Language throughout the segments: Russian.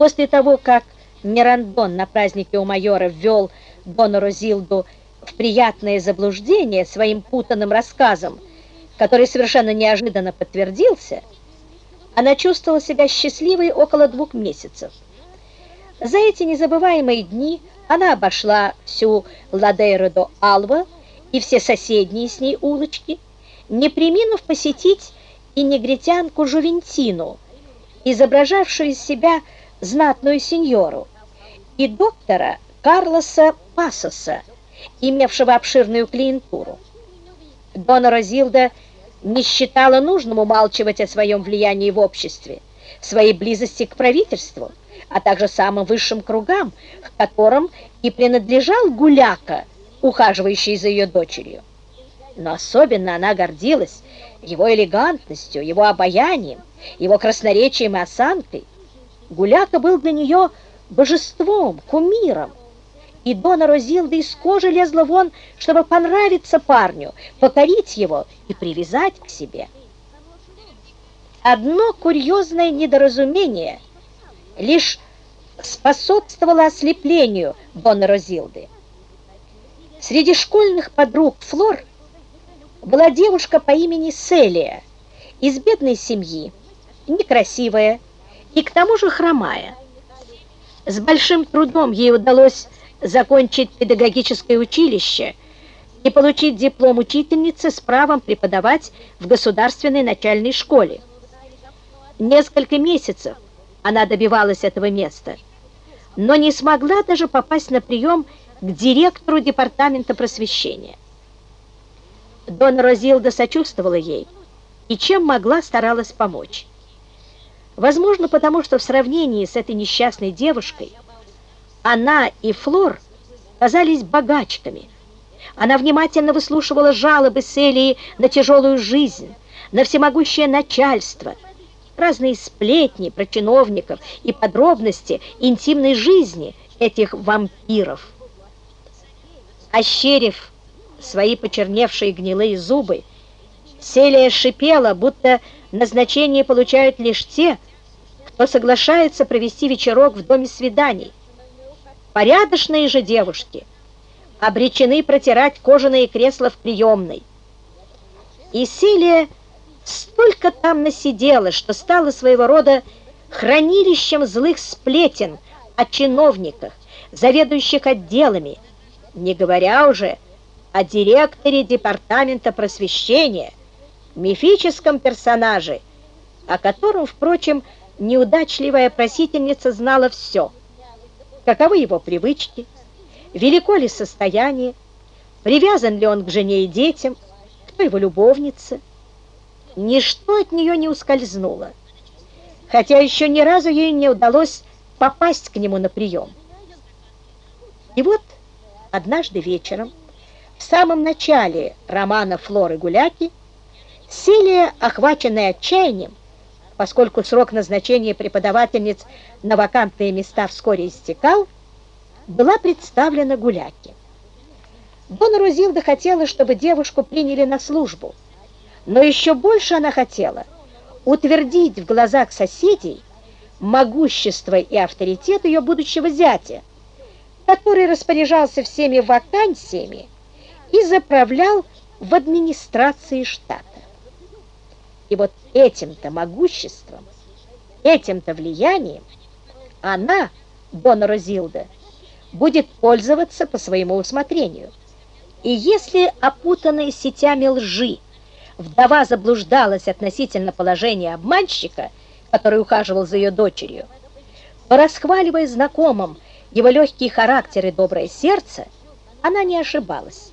После того, как Мирандон на празднике у майора ввел Дона Розилду в приятное заблуждение своим путанным рассказом, который совершенно неожиданно подтвердился, она чувствовала себя счастливой около двух месяцев. За эти незабываемые дни она обошла всю Ладейро до Алва и все соседние с ней улочки, не приминув посетить и негритянку Жувентину, изображавшую из себя знатную сеньору, и доктора Карлоса Пасоса, имевшего обширную клиентуру. Дона Розилда не считала нужным умалчивать о своем влиянии в обществе, своей близости к правительству, а также самым высшим кругам, к которым и принадлежал Гуляка, ухаживающий за ее дочерью. Но особенно она гордилась его элегантностью, его обаянием, его красноречием и осанкой. Гуляка был для нее божеством, кумиром, и Дона Розилда из кожи лезла вон, чтобы понравиться парню, покорить его и привязать к себе. Одно курьезное недоразумение лишь способствовало ослеплению Дона Розилды. Среди школьных подруг Флор была девушка по имени Селия, из бедной семьи, некрасивая и к тому же хромая. С большим трудом ей удалось закончить педагогическое училище и получить диплом учительницы с правом преподавать в государственной начальной школе. Несколько месяцев она добивалась этого места, но не смогла даже попасть на прием к директору департамента просвещения. Дона Розилда сочувствовала ей и чем могла старалась помочь. Возможно, потому что в сравнении с этой несчастной девушкой она и Флор казались богачками. Она внимательно выслушивала жалобы Селии на тяжелую жизнь, на всемогущее начальство, разные сплетни про чиновников и подробности интимной жизни этих вампиров. Ощерив свои почерневшие гнилые зубы, Селия шипела, будто назначение получают лишь те, кто соглашается провести вечерок в доме свиданий, Порядочные же девушки обречены протирать кожаные кресла в приемной. И Силия столько там насидела, что стала своего рода хранилищем злых сплетен о чиновниках, заведующих отделами, не говоря уже о директоре департамента просвещения, мифическом персонаже, о котором, впрочем, неудачливая просительница знала все – каковы его привычки, велико ли состояние, привязан ли он к жене и детям, кто его любовница. Ничто от нее не ускользнуло, хотя еще ни разу ей не удалось попасть к нему на прием. И вот однажды вечером, в самом начале романа Флоры Гуляки, Селия, охваченная отчаянием, поскольку срок назначения преподавательниц на вакантные места вскоре истекал, была представлена Гуляке. Дона Рузилда хотела, чтобы девушку приняли на службу, но еще больше она хотела утвердить в глазах соседей могущество и авторитет ее будущего зятя, который распоряжался всеми вакансиями и заправлял в администрации штата. И вот этим-то могуществом, этим-то влиянием она, Дона Розилда, будет пользоваться по своему усмотрению. И если опутанная сетями лжи вдова заблуждалась относительно положения обманщика, который ухаживал за ее дочерью, то, расхваливая знакомым его легкий характер и доброе сердце, она не ошибалась.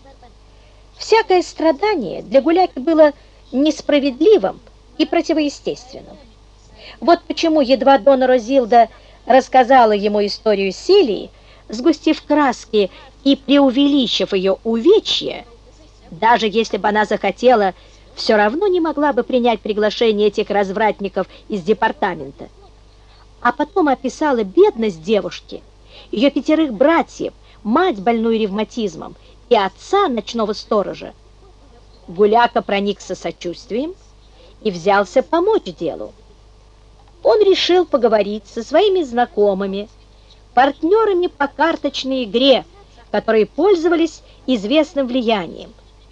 Всякое страдание для Гуляки было несправедливым и противоестественным. Вот почему едва Дона Розилда рассказала ему историю Селии, сгустив краски и преувеличив ее увечье, даже если бы она захотела, все равно не могла бы принять приглашение этих развратников из департамента. А потом описала бедность девушки, ее пятерых братьев, мать больную ревматизмом и отца ночного сторожа. Гуляка проникся сочувствием и взялся помочь делу. он решил поговорить со своими знакомыми, партнерами по карточной игре, которые пользовались известным влиянием –